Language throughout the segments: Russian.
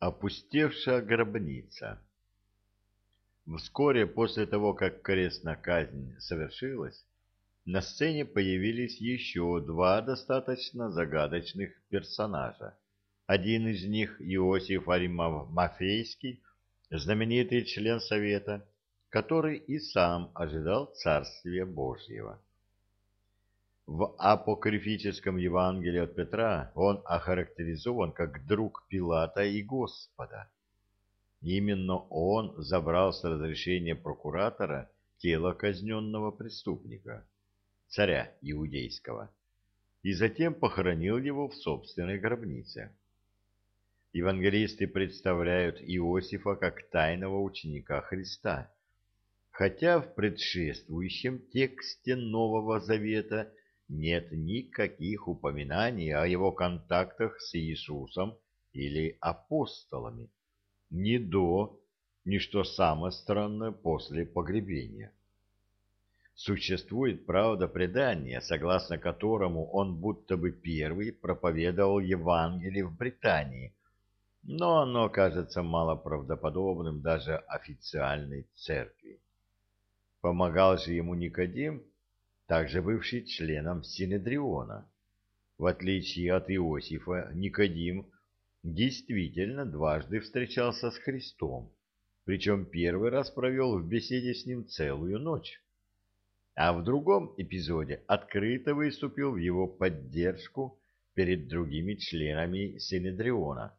Опустевшая гробница Вскоре после того, как крестная казнь совершилась, на сцене появились еще два достаточно загадочных персонажа. Один из них Иосиф Аримафейский, знаменитый член Совета, который и сам ожидал Царствия Божьего. В апокрифическом Евангелии от Петра он охарактеризован как друг Пилата и Господа. Именно он забрал с разрешения прокуратора тело казненного преступника, царя иудейского, и затем похоронил его в собственной гробнице. Евангелисты представляют Иосифа как тайного ученика Христа, хотя в предшествующем тексте Нового Завета нет никаких упоминаний о его контактах с Иисусом или апостолами, ни до, ни что самое странное после погребения. Существует, правда, предание, согласно которому он будто бы первый проповедовал Евангелие в Британии, но оно кажется малоправдоподобным даже официальной церкви. Помогал же ему Никодим, также бывший членом Синедриона. В отличие от Иосифа, Никодим действительно дважды встречался с Христом, причем первый раз провел в беседе с ним целую ночь, а в другом эпизоде открыто выступил в его поддержку перед другими членами Синедриона.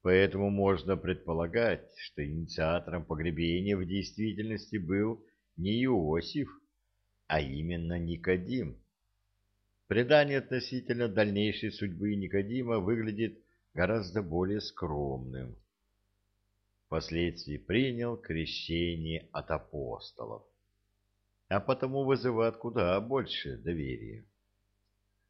Поэтому можно предполагать, что инициатором погребения в действительности был не Иосиф, а именно Никодим. Предание относительно дальнейшей судьбы Никодима выглядит гораздо более скромным. Впоследствии принял крещение от апостолов, а потому вызывает куда больше доверия.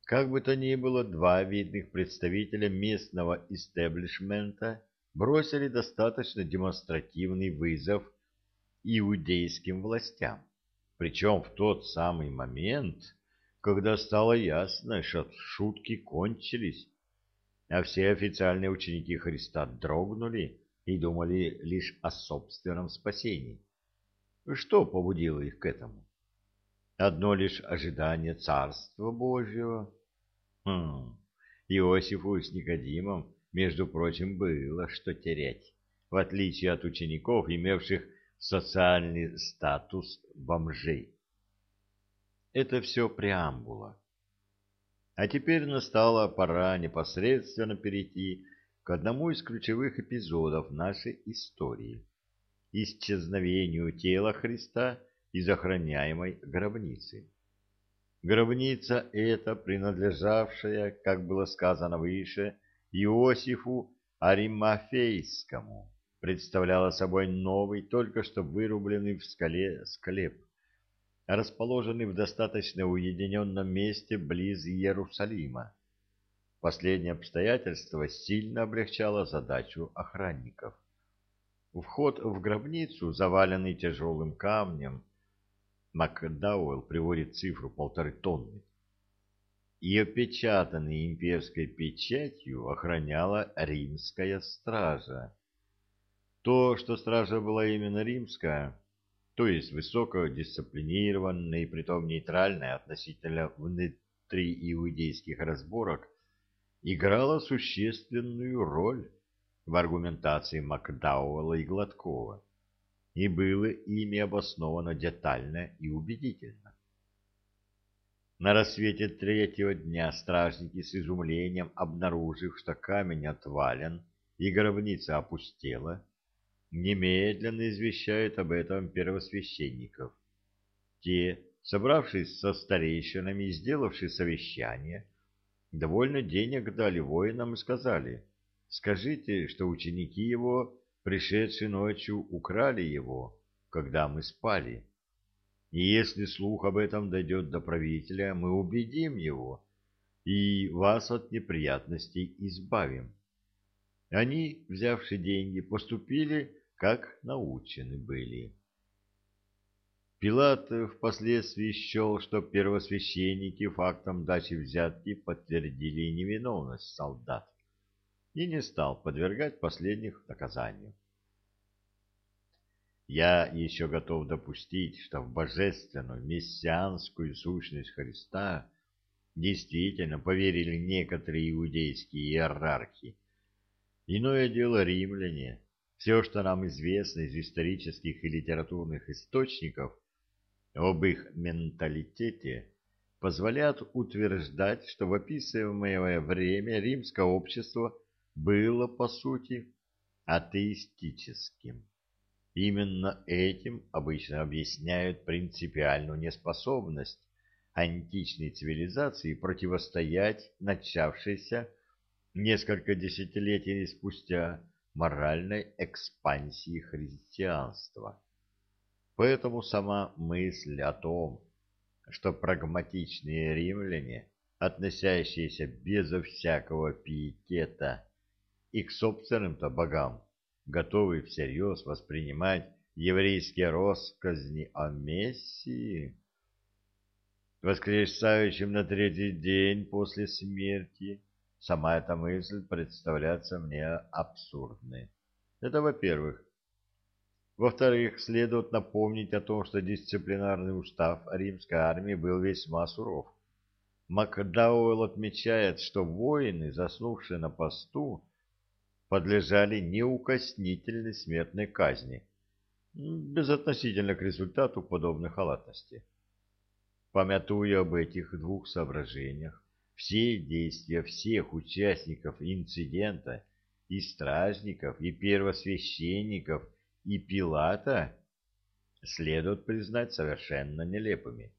Как бы то ни было, два видных представителя местного истеблишмента бросили достаточно демонстративный вызов иудейским властям. Причем в тот самый момент, когда стало ясно, что шутки кончились, а все официальные ученики Христа дрогнули и думали лишь о собственном спасении. Что побудило их к этому? Одно лишь ожидание Царства Божьего? Хм, Иосифу с Никодимом, между прочим, было что терять, в отличие от учеников, имевших социальный статус бомжей. Это все преамбула. А теперь настала пора непосредственно перейти к одному из ключевых эпизодов нашей истории – исчезновению тела Христа из охраняемой гробницы. Гробница эта, принадлежавшая, как было сказано выше, Иосифу Аримафейскому, представляла собой новый, только что вырубленный в скале склеп, расположенный в достаточно уединенном месте близ Иерусалима. Последнее обстоятельство сильно облегчало задачу охранников. Вход в гробницу, заваленный тяжелым камнем, Макдауэлл приводит цифру полторы тонны, и опечатанный имперской печатью охраняла римская стража. То, что стража была именно римская, то есть высокодисциплинированная и притом нейтральная относительно внутрииудейских разборок, играла существенную роль в аргументации Макдауэлла и Гладкова и было ими обосновано детально и убедительно. На рассвете третьего дня стражники с изумлением, обнаружив, что камень отвален и гробница опустела, немедленно извещают об этом первосвященников. Те, собравшись со старейшинами и сделавши совещание, довольно денег дали воинам и сказали, «Скажите, что ученики его, пришедшие ночью, украли его, когда мы спали. И если слух об этом дойдет до правителя, мы убедим его и вас от неприятностей избавим». Они, взявши деньги, поступили как научены были. Пилат впоследствии счел, что первосвященники фактом дачи взятки подтвердили невиновность солдат. и не стал подвергать последних наказанию. Я еще готов допустить, что в божественную мессианскую сущность Христа действительно поверили некоторые иудейские иерархи. Иное дело римляне. Все, что нам известно из исторических и литературных источников об их менталитете, позволяет утверждать, что в описываемое время римское общество было, по сути, атеистическим. Именно этим обычно объясняют принципиальную неспособность античной цивилизации противостоять начавшейся несколько десятилетий спустя моральной экспансии христианства. Поэтому сама мысль о том, что прагматичные римляне, относящиеся безо всякого пиетета и к собственным-то богам, готовый всерьез воспринимать еврейские россказни о Мессии, воскресающем на третий день после смерти, сама эта мысль представляется мне абсурдной. Это во-первых. Во-вторых, следует напомнить о том, что дисциплинарный устав римской армии был весьма суров. Макдауэлл отмечает, что воины, заснувшие на посту, подлежали неукоснительной смертной казни, безотносительно к результату подобной халатности. Помятуя об этих двух соображениях, все действия всех участников инцидента, и стражников, и первосвященников, и Пилата, следует признать совершенно нелепыми.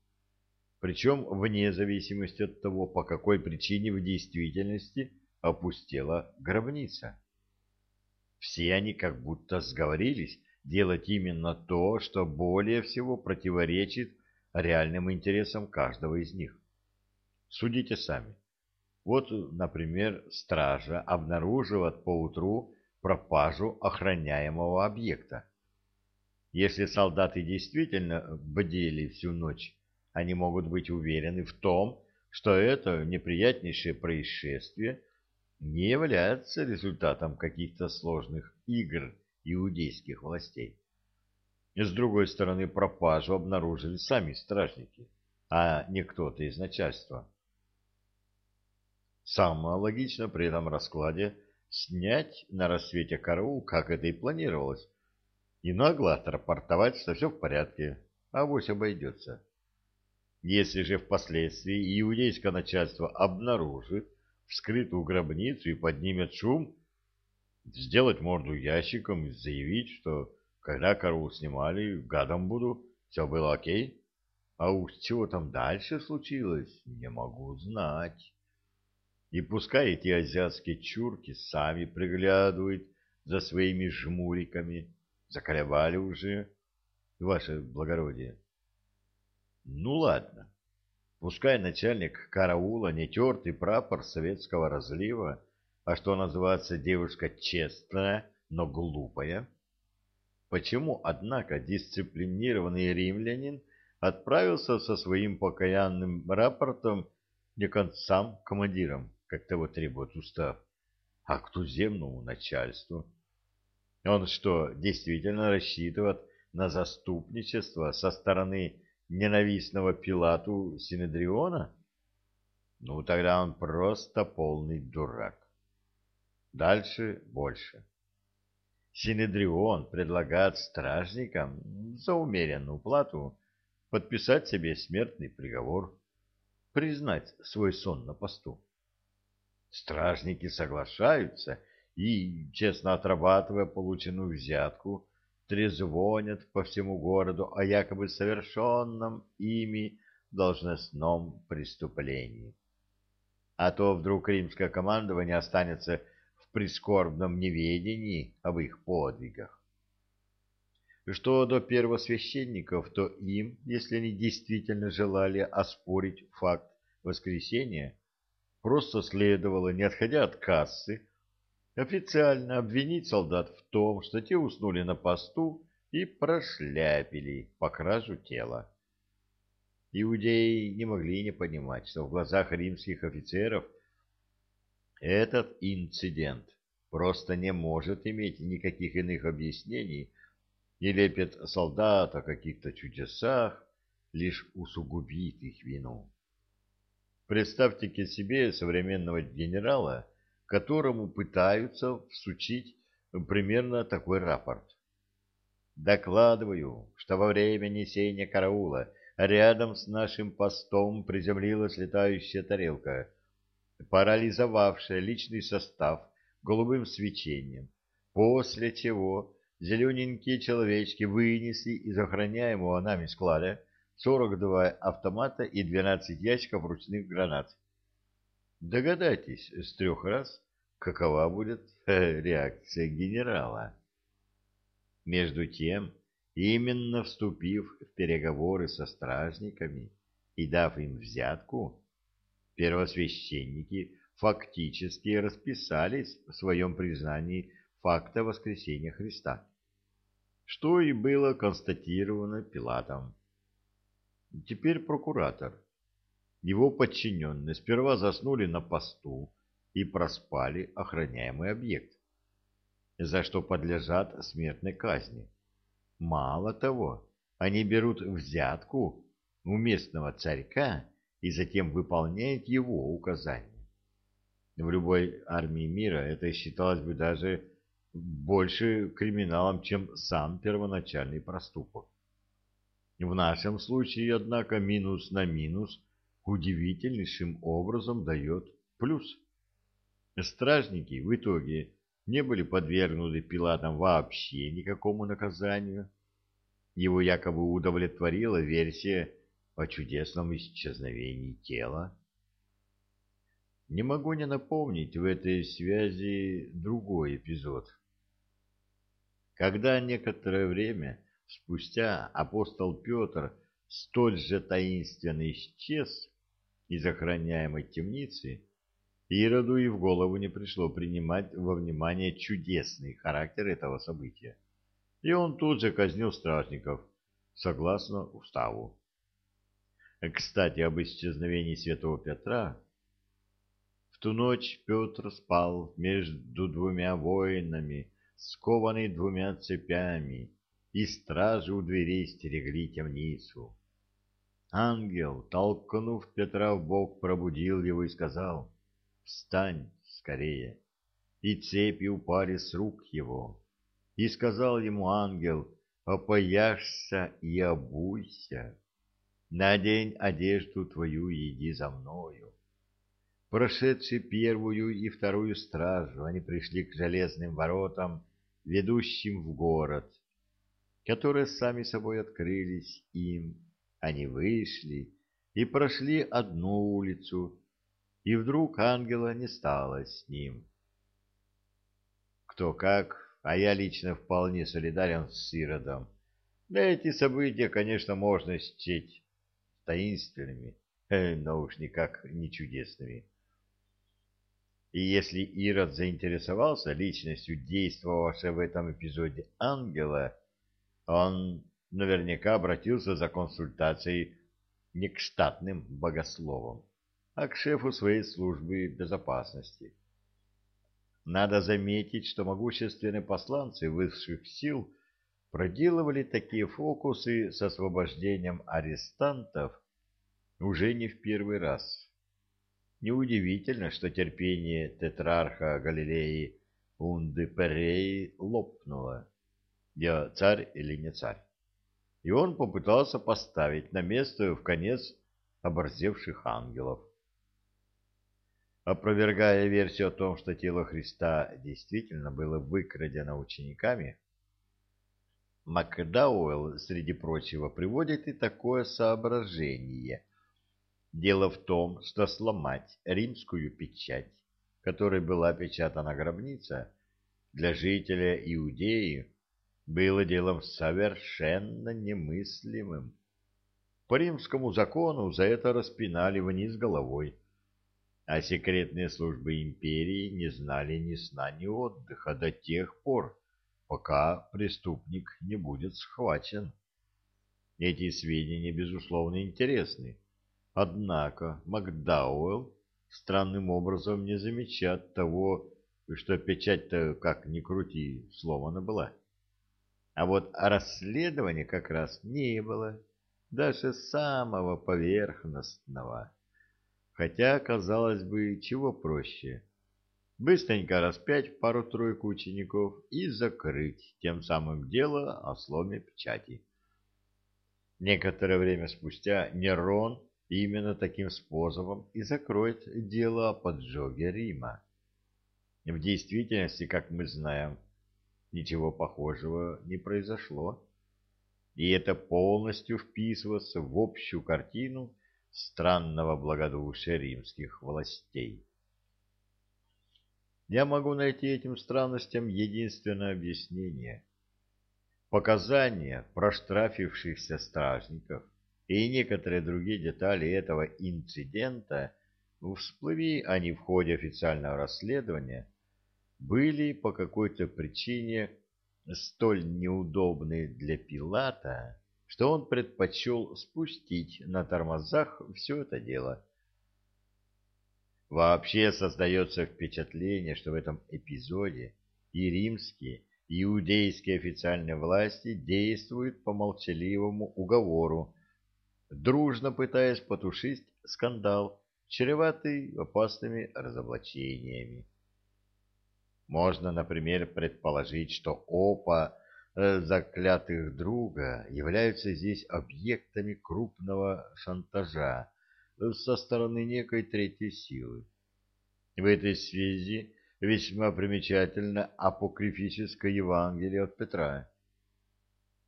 Причем вне зависимости от того, по какой причине в действительности опустела гробница. Все они как будто сговорились делать именно то, что более всего противоречит реальным интересам каждого из них. Судите сами. Вот, например, стража обнаруживает поутру пропажу охраняемого объекта. Если солдаты действительно бдели всю ночь, они могут быть уверены в том, что это неприятнейшее происшествие не является результатом каких-то сложных игр иудейских властей. С другой стороны, пропажу обнаружили сами стражники, а не кто-то из начальства. Самое логично при этом раскладе снять на рассвете караул, как это и планировалось, и нагло отрапортовать, что все в порядке, а авось обойдется. Если же впоследствии иудейское начальство обнаружит, вскрытую гробницу и поднимет шум, сделать морду ящиком и заявить, что когда корову снимали, гадом буду, все было окей. А уж чего там дальше случилось, не могу знать. И пускай эти азиатские чурки сами приглядывают за своими жмуриками, заколебали уже, ваше благородие. Ну ладно, Пускай начальник караула не тертый прапор советского разлива, а что называется девушка честная, но глупая. Почему, однако, дисциплинированный римлянин отправился со своим покаянным рапортом не концам командирам, как того требует устав, а к туземному начальству? Он что, действительно рассчитывает на заступничество со стороны ненавистного Пилату Синедриона? Ну, тогда он просто полный дурак. Дальше больше. Синедрион предлагает стражникам за умеренную плату подписать себе смертный приговор, признать свой сон на посту. Стражники соглашаются и, честно отрабатывая полученную взятку, трезвонят по всему городу о якобы совершенном ими должностном преступлении. А то вдруг римское командование останется в прискорбном неведении об их подвигах. Что до первосвященников, то им, если они действительно желали оспорить факт воскресения, просто следовало, не отходя от кассы, официально обвинить солдат в том, что те уснули на посту и прошляпили по кражу тела. Иудеи не могли не понимать, что в глазах римских офицеров этот инцидент просто не может иметь никаких иных объяснений и лепит солдат о каких-то чудесах, лишь усугубит их вину. Представьте себе современного генерала, которому пытаются всучить примерно такой рапорт. Докладываю, что во время несения караула рядом с нашим постом приземлилась летающая тарелка, парализовавшая личный состав голубым свечением, после чего зелененькие человечки вынесли из охраняемого нами склада 42 автомата и 12 ящиков ручных гранат. Догадайтесь с трех раз, какова будет реакция генерала. Между тем, именно вступив в переговоры со стражниками и дав им взятку, первосвященники фактически расписались в своем признании факта воскресения Христа, что и было констатировано Пилатом. Теперь прокуратор. Его подчиненные сперва заснули на посту и проспали охраняемый объект, за что подлежат смертной казни. Мало того, они берут взятку у местного царька и затем выполняют его указания. В любой армии мира это считалось бы даже больше криминалом, чем сам первоначальный проступок. В нашем случае, однако, минус на минус удивительнейшим образом дает плюс. Стражники в итоге не были подвергнуты Пилатам вообще никакому наказанию. Его якобы удовлетворила версия о чудесном исчезновении тела. Не могу не напомнить в этой связи другой эпизод. Когда некоторое время спустя апостол Петр столь же таинственно исчез из охраняемой темницы, Ироду и в голову не пришло принимать во внимание чудесный характер этого события. И он тут же казнил стражников, согласно уставу. Кстати, об исчезновении святого Петра в ту ночь Петр спал между двумя воинами, скованный двумя цепями, и стражи у дверей стерегли темницу. Ангел, толкнув Петра в бок, пробудил его и сказал, «Встань скорее!» И цепи упали с рук его. И сказал ему ангел, «Опояшься и обуйся, надень одежду твою и иди за мною». Прошедшие первую и вторую стражу, они пришли к железным воротам, ведущим в город, которые сами собой открылись им. Они вышли и прошли одну улицу, и вдруг ангела не стало с ним. Кто как, а я лично вполне солидарен с Иродом. Да эти события, конечно, можно счесть таинственными, но уж никак не чудесными. И если Ирод заинтересовался личностью действовавшего в этом эпизоде ангела, он наверняка обратился за консультацией не к штатным богословам, а к шефу своей службы безопасности. Надо заметить, что могущественные посланцы высших сил проделывали такие фокусы с освобождением арестантов уже не в первый раз. Неудивительно, что терпение тетрарха Галилеи Унды Переи лопнуло. Я царь или не царь? И он попытался поставить на место в конец оборзевших ангелов. Опровергая версию о том, что тело Христа действительно было выкрадено учениками, Макдауэлл, среди прочего, приводит и такое соображение – Дело в том, что сломать римскую печать, которой была печатана гробница, для жителя Иудеи было делом совершенно немыслимым. По римскому закону за это распинали вниз головой, а секретные службы империи не знали ни сна, ни отдыха до тех пор, пока преступник не будет схвачен. Эти сведения, безусловно, интересны Однако Макдауэлл странным образом не замечает того что печать-то, как ни крути, сломана была. А вот расследования как раз не было, даже самого поверхностного. Хотя, казалось бы, чего проще. Быстренько распять пару-тройку учеников и закрыть тем самым дело о сломе печати. Некоторое время спустя Нерон именно таким способом и закроет дело о поджоге Рима. В действительности, как мы знаем, ничего похожего не произошло. И это полностью вписывается в общую картину странного благодушия римских властей. Я могу найти этим странностям единственное объяснение. Показания проштрафившихся стражников и некоторые другие детали этого инцидента, всплыви они в ходе официального расследования, были по какой-то причине столь неудобны для Пилата, что он предпочел спустить на тормозах все это дело. Вообще создается впечатление, что в этом эпизоде и римские, и иудейские официальные власти действуют по молчаливому уговору, дружно пытаясь потушить скандал, чреватый опасными разоблачениями. Можно, например, предположить, что опа э, заклятых друга являются здесь объектами крупного шантажа э, со стороны некой третьей силы. В этой связи весьма примечательно апокрифическое Евангелие от Петра.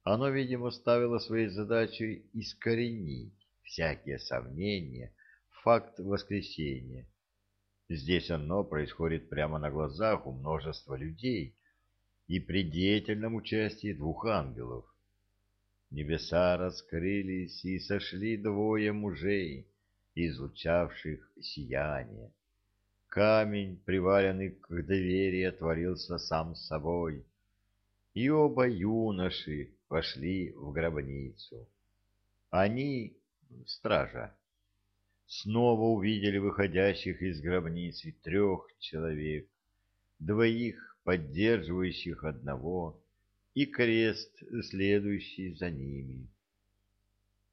Оно, видимо, ставило своей задачей искоренить всякие сомнения в факт воскресения Здесь оно происходит прямо на глазах у множества людей и при деятельном участии двух ангелов. Небеса раскрылись, и сошли двое мужей, излучавших сияние. Камень, приваленный к двери, отворился сам собой, и оба юноши вошли в гробницу. Они — стража снова увидели выходящих из гробницы трех человек, двоих, поддерживающих одного, и крест, следующий за ними.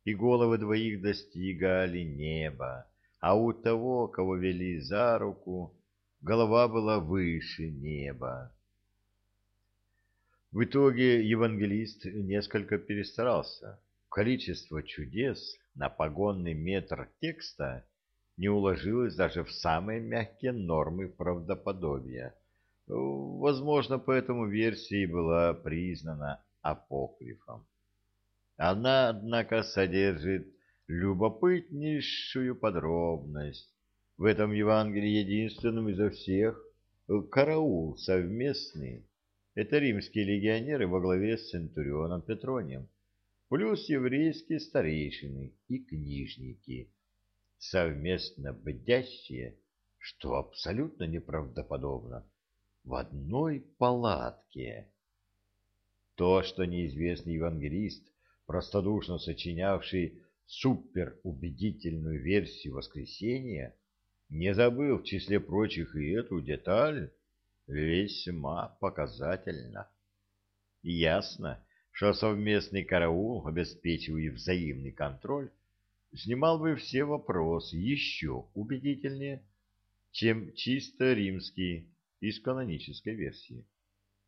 И головы двоих достигали неба, а у того, кого вели за руку, голова была выше неба. В итоге евангелист несколько перестарался. Количество чудес на погонный метр текста не уложилось даже в самые мягкие нормы правдоподобия. Возможно, поэтому версия и была признана апокрифом. Она, однако, содержит любопытнейшую подробность. В этом Евангелии единственным изо всех караул совместный. Это римские легионеры во главе с Центурионом Петронием плюс еврейские старейшины и книжники, совместно бдящие, что абсолютно неправдоподобно, в одной палатке. То, что неизвестный евангелист, простодушно сочинявший суперубедительную версию воскресения, не забыл в числе прочих и эту деталь, весьма показательно. Ясно, что совместный караул, обеспечивая взаимный контроль, снимал бы все вопросы еще убедительнее, чем чисто римский из канонической версии.